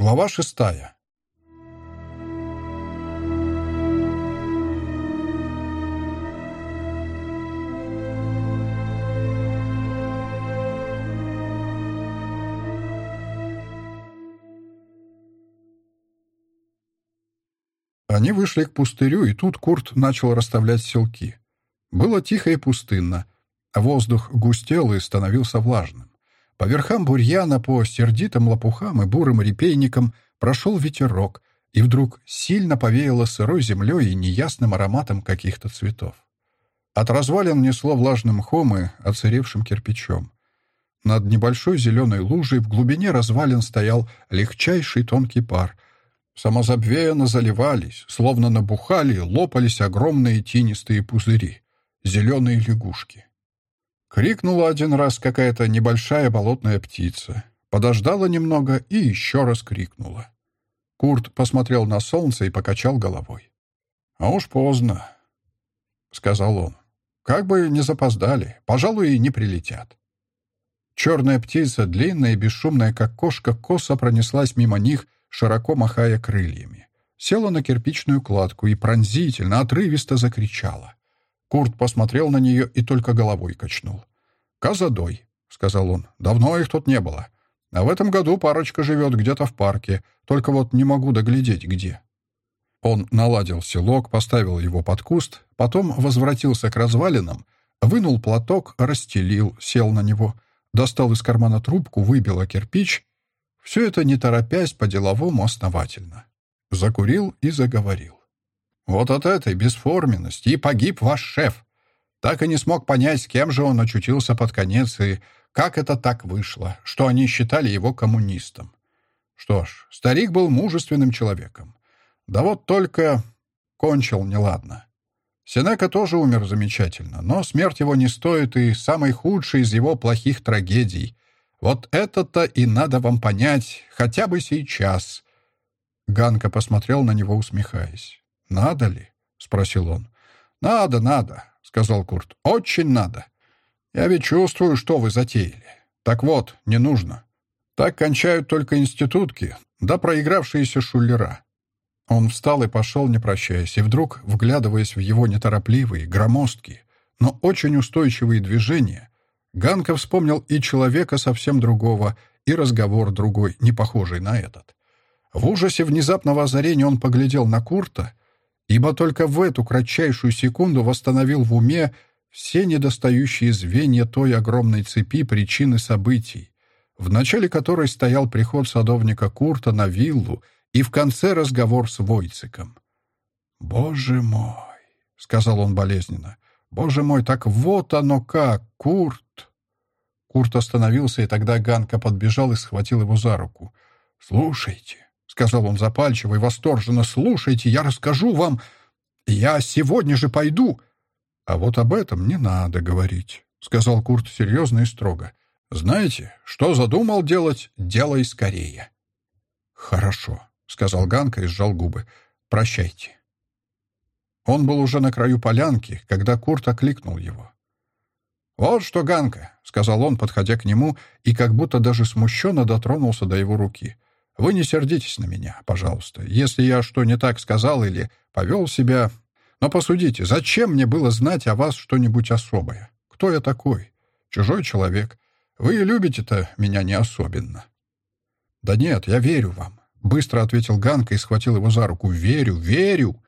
Глава шестая. Они вышли к пустырю, и тут Курт начал расставлять селки. Было тихо и пустынно. Воздух густел и становился влажным. По верхам бурьяна, по сердитым лопухам и бурым репейникам прошел ветерок, и вдруг сильно повеяло сырой землей и неясным ароматом каких-то цветов. От развалин несло влажным мхом и оцаревшим кирпичом. Над небольшой зеленой лужей в глубине развалин стоял легчайший тонкий пар. Самозабвеянно заливались, словно набухали, лопались огромные тинистые пузыри, зеленые лягушки. Крикнула один раз какая-то небольшая болотная птица. Подождала немного и еще раз крикнула. Курт посмотрел на солнце и покачал головой. «А уж поздно», — сказал он. «Как бы не запоздали, пожалуй, и не прилетят». Черная птица, длинная и бесшумная, как кошка, косо пронеслась мимо них, широко махая крыльями. Села на кирпичную кладку и пронзительно, отрывисто закричала. Курт посмотрел на нее и только головой качнул. «Казадой», — сказал он. «Давно их тут не было. А в этом году парочка живет где-то в парке, только вот не могу доглядеть, где». Он наладил селок, поставил его под куст, потом возвратился к развалинам, вынул платок, расстелил, сел на него, достал из кармана трубку, выбил кирпич. Все это не торопясь, по-деловому основательно. Закурил и заговорил. Вот от этой бесформенности и погиб ваш шеф. Так и не смог понять, с кем же он очутился под конец и как это так вышло, что они считали его коммунистом. Что ж, старик был мужественным человеком. Да вот только кончил неладно. Сенека тоже умер замечательно, но смерть его не стоит и самой худшей из его плохих трагедий. Вот это-то и надо вам понять, хотя бы сейчас. Ганка посмотрел на него, усмехаясь. «Надо ли?» — спросил он. «Надо, надо», — сказал Курт. «Очень надо. Я ведь чувствую, что вы затеяли. Так вот, не нужно. Так кончают только институтки, да проигравшиеся шулера». Он встал и пошел, не прощаясь, и вдруг, вглядываясь в его неторопливые, громоздкие, но очень устойчивые движения, Ганка вспомнил и человека совсем другого, и разговор другой, не похожий на этот. В ужасе внезапного озарения он поглядел на Курта ибо только в эту кратчайшую секунду восстановил в уме все недостающие звенья той огромной цепи причины событий, в начале которой стоял приход садовника Курта на виллу и в конце разговор с Войциком. «Боже мой!» — сказал он болезненно. «Боже мой, так вот оно как, Курт!» Курт остановился, и тогда Ганка подбежал и схватил его за руку. «Слушайте, — сказал он запальчиво и восторженно. «Слушайте, я расскажу вам. Я сегодня же пойду». «А вот об этом не надо говорить», — сказал Курт серьезно и строго. «Знаете, что задумал делать, делай скорее». «Хорошо», — сказал Ганка и сжал губы. «Прощайте». Он был уже на краю полянки, когда Курт окликнул его. «Вот что, Ганка», — сказал он, подходя к нему, и как будто даже смущенно дотронулся до его руки — вы не сердитесь на меня, пожалуйста, если я что не так сказал или повел себя. Но посудите, зачем мне было знать о вас что-нибудь особое? Кто я такой? Чужой человек. Вы любите-то меня не особенно. Да нет, я верю вам. Быстро ответил Ганка и схватил его за руку. Верю, верю.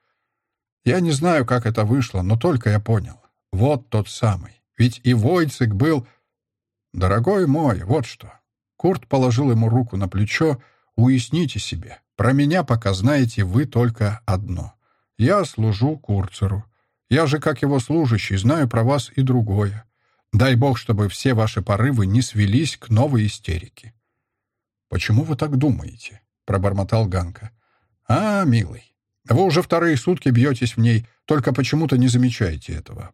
Я не знаю, как это вышло, но только я понял. Вот тот самый. Ведь и Войцик был... Дорогой мой, вот что. Курт положил ему руку на плечо, Уясните себе, про меня пока знаете вы только одно. Я служу Курцеру. Я же, как его служащий, знаю про вас и другое. Дай бог, чтобы все ваши порывы не свелись к новой истерике». «Почему вы так думаете?» — пробормотал Ганка. «А, милый, вы уже вторые сутки бьетесь в ней, только почему-то не замечаете этого.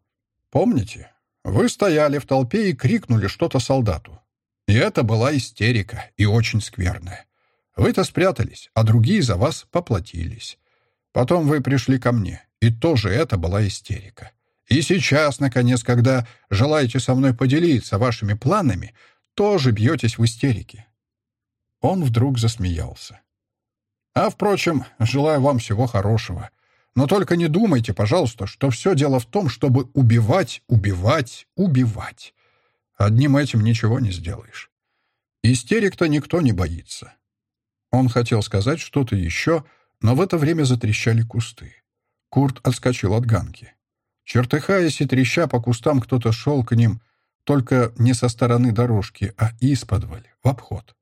Помните? Вы стояли в толпе и крикнули что-то солдату. И это была истерика, и очень скверная. Вы-то спрятались, а другие за вас поплатились. Потом вы пришли ко мне, и тоже это была истерика. И сейчас, наконец, когда желаете со мной поделиться вашими планами, тоже бьетесь в истерике». Он вдруг засмеялся. А, впрочем, желаю вам всего хорошего. Но только не думайте, пожалуйста, что все дело в том, чтобы убивать, убивать, убивать. Одним этим ничего не сделаешь. Истерик-то никто не боится. Он хотел сказать что-то еще, но в это время затрещали кусты. Курт отскочил от ганки. Чертыхаясь и треща по кустам, кто-то шел к ним, только не со стороны дорожки, а из-подваль, в обход.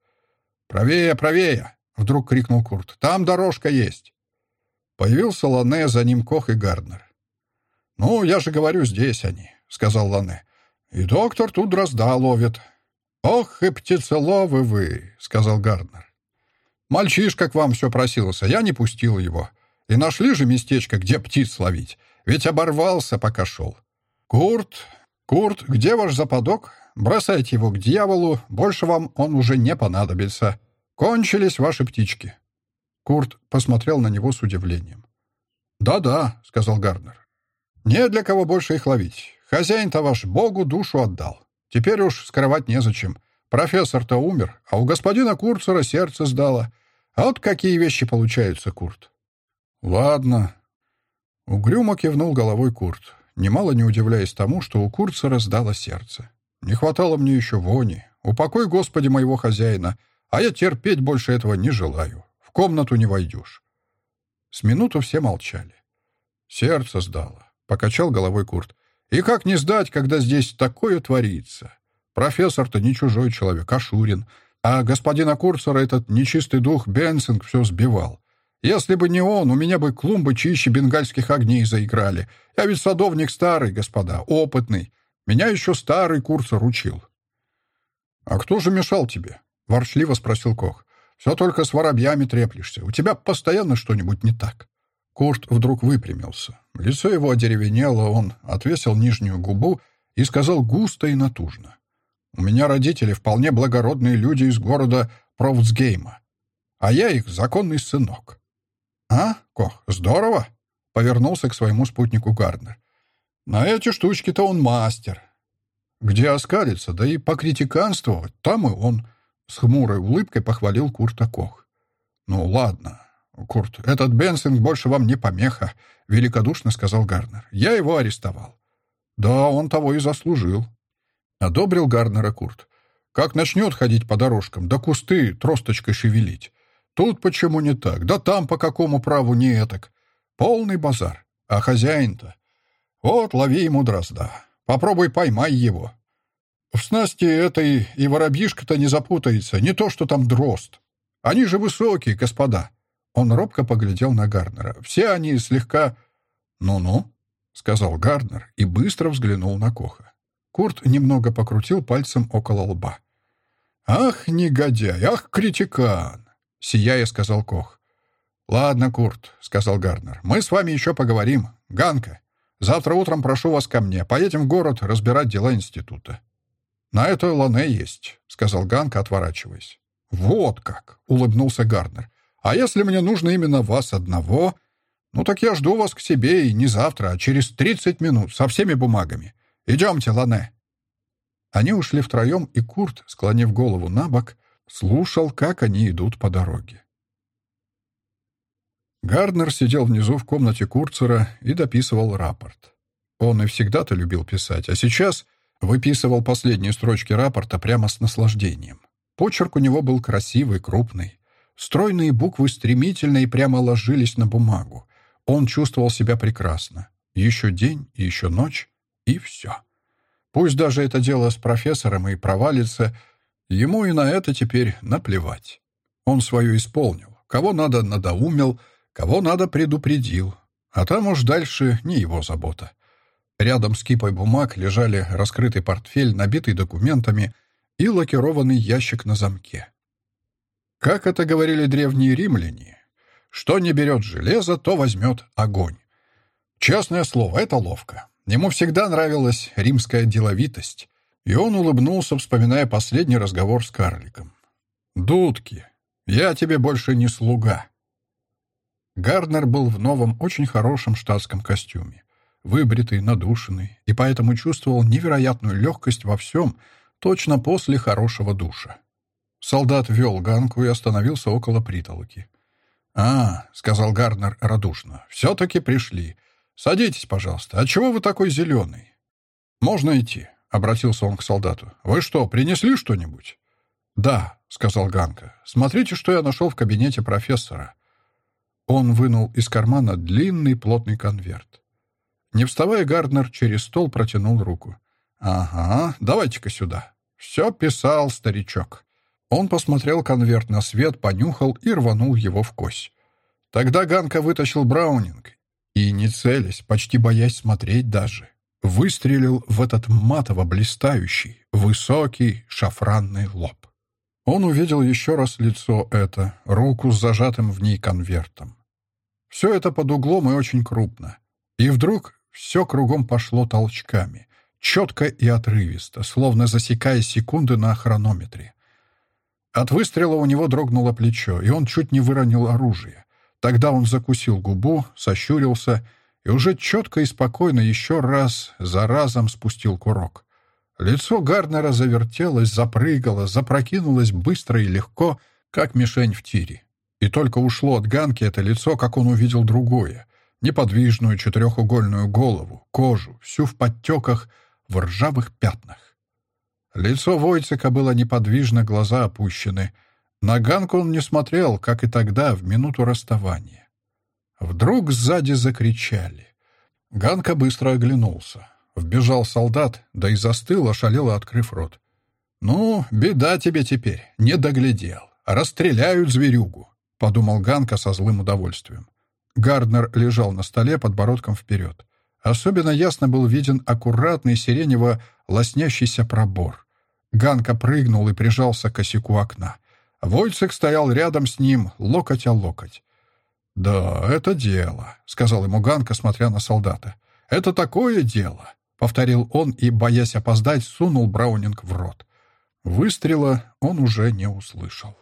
«Правее, правее!» — вдруг крикнул Курт. «Там дорожка есть!» Появился Лане, за ним Кох и Гарднер. «Ну, я же говорю, здесь они», — сказал Лане. «И доктор тут дрозда ловит». «Ох и птицеловы вы», — сказал Гарднер. «Мальчишка к вам все просился, я не пустил его. И нашли же местечко, где птиц ловить, ведь оборвался, пока шел. Курт, Курт, где ваш западок? Бросайте его к дьяволу, больше вам он уже не понадобится. Кончились ваши птички». Курт посмотрел на него с удивлением. «Да-да», — сказал Гарднер. «Не для кого больше их ловить. Хозяин-то ваш Богу душу отдал. Теперь уж скрывать незачем. Профессор-то умер, а у господина Курцера сердце сдало. А вот какие вещи получаются, Курт». «Ладно». Угрюмо кивнул головой Курт, немало не удивляясь тому, что у Курцера сдало сердце. «Не хватало мне еще вони. Упокой, Господи, моего хозяина, а я терпеть больше этого не желаю» комнату не войдешь». С минуту все молчали. «Сердце сдало», — покачал головой Курт. «И как не сдать, когда здесь такое творится? Профессор-то не чужой человек, а Шурин. А господина Курцера этот нечистый дух Бенсинг все сбивал. Если бы не он, у меня бы клумбы чище бенгальских огней заиграли. Я ведь садовник старый, господа, опытный. Меня еще старый Курцер учил». «А кто же мешал тебе?» — ворчливо спросил Кох. Все только с воробьями треплешься. У тебя постоянно что-нибудь не так». Курт вдруг выпрямился. Лицо его одеревенело, он отвесил нижнюю губу и сказал густо и натужно. «У меня родители вполне благородные люди из города Провцгейма, а я их законный сынок». «А, Кох, здорово!» — повернулся к своему спутнику Гарднер. «На эти штучки-то он мастер. Где оскалиться, да и покритиканствовать, там и он. С хмурой улыбкой похвалил Курта Кох. «Ну, ладно, Курт, этот Бенсинг больше вам не помеха», — великодушно сказал Гарнер. «Я его арестовал». «Да, он того и заслужил», — одобрил Гарнера Курт. «Как начнет ходить по дорожкам, да кусты тросточкой шевелить. Тут почему не так, да там по какому праву не этак. Полный базар. А хозяин-то? Вот, лови ему дрозда. Попробуй поймай его. В снасти этой и воробьишка-то не запутается, не то что там дрозд. Они же высокие, господа. Он робко поглядел на Гарнера. Все они слегка... «Ну-ну», — сказал Гарнер и быстро взглянул на Коха. Курт немного покрутил пальцем около лба. «Ах, негодяй! Ах, критикан!» — сияя сказал Кох. «Ладно, Курт», — сказал Гарнер, — «мы с вами еще поговорим. Ганка, завтра утром прошу вас ко мне. Поедем в город разбирать дела института». «На это Лане есть», — сказал Ганка, отворачиваясь. «Вот как!» — улыбнулся Гарднер. «А если мне нужно именно вас одного? Ну так я жду вас к себе и не завтра, а через тридцать минут со всеми бумагами. Идемте, Лане». Они ушли втроем, и Курт, склонив голову на бок, слушал, как они идут по дороге. Гарднер сидел внизу в комнате Курцера и дописывал рапорт. Он и всегда-то любил писать, а сейчас Выписывал последние строчки рапорта прямо с наслаждением. Почерк у него был красивый, крупный. Стройные буквы стремительно и прямо ложились на бумагу. Он чувствовал себя прекрасно. Еще день, еще ночь, и все. Пусть даже это дело с профессором и провалится, ему и на это теперь наплевать. Он свое исполнил. Кого надо надоумил, кого надо предупредил. А там уж дальше не его забота. Рядом с кипой бумаг лежали раскрытый портфель, набитый документами, и лакированный ящик на замке. Как это говорили древние римляне, что не берет железо, то возьмет огонь. Честное слово, это ловко. Ему всегда нравилась римская деловитость, и он улыбнулся, вспоминая последний разговор с карликом. «Дудки, я тебе больше не слуга». Гарднер был в новом, очень хорошем штатском костюме выбритый, надушенный, и поэтому чувствовал невероятную легкость во всем, точно после хорошего душа. Солдат вел ганку и остановился около притолоки. «А, — сказал Гарнер радушно, — все-таки пришли. Садитесь, пожалуйста. А чего вы такой зеленый?» «Можно идти», — обратился он к солдату. «Вы что, принесли что-нибудь?» «Да», — сказал Ганка. «Смотрите, что я нашел в кабинете профессора». Он вынул из кармана длинный плотный конверт. Не вставая, Гарднер через стол протянул руку. «Ага, давайте-ка сюда». «Все писал старичок». Он посмотрел конверт на свет, понюхал и рванул его в кость. Тогда Ганка вытащил Браунинг и, не целясь, почти боясь смотреть даже, выстрелил в этот матово-блистающий, высокий шафранный лоб. Он увидел еще раз лицо это, руку с зажатым в ней конвертом. Все это под углом и очень крупно. И вдруг все кругом пошло толчками, четко и отрывисто, словно засекая секунды на хронометре. От выстрела у него дрогнуло плечо, и он чуть не выронил оружие. Тогда он закусил губу, сощурился и уже четко и спокойно еще раз за разом спустил курок. Лицо Гарднера завертелось, запрыгало, запрокинулось быстро и легко, как мишень в тире. И только ушло от Ганки это лицо, как он увидел другое. Неподвижную четырехугольную голову, кожу, всю в подтеках, в ржавых пятнах. Лицо Войцека было неподвижно, глаза опущены. На Ганку он не смотрел, как и тогда, в минуту расставания. Вдруг сзади закричали. Ганка быстро оглянулся. Вбежал солдат, да и застыл, ошалело открыв рот. «Ну, беда тебе теперь, не доглядел. Расстреляют зверюгу», — подумал Ганка со злым удовольствием. Гарднер лежал на столе подбородком вперед. Особенно ясно был виден аккуратный сиренево лоснящийся пробор. Ганка прыгнул и прижался к косяку окна. Войцек стоял рядом с ним, локоть о локоть. «Да, это дело», — сказал ему Ганка, смотря на солдата. «Это такое дело. — повторил он и, боясь опоздать, сунул Браунинг в рот. Выстрела он уже не услышал.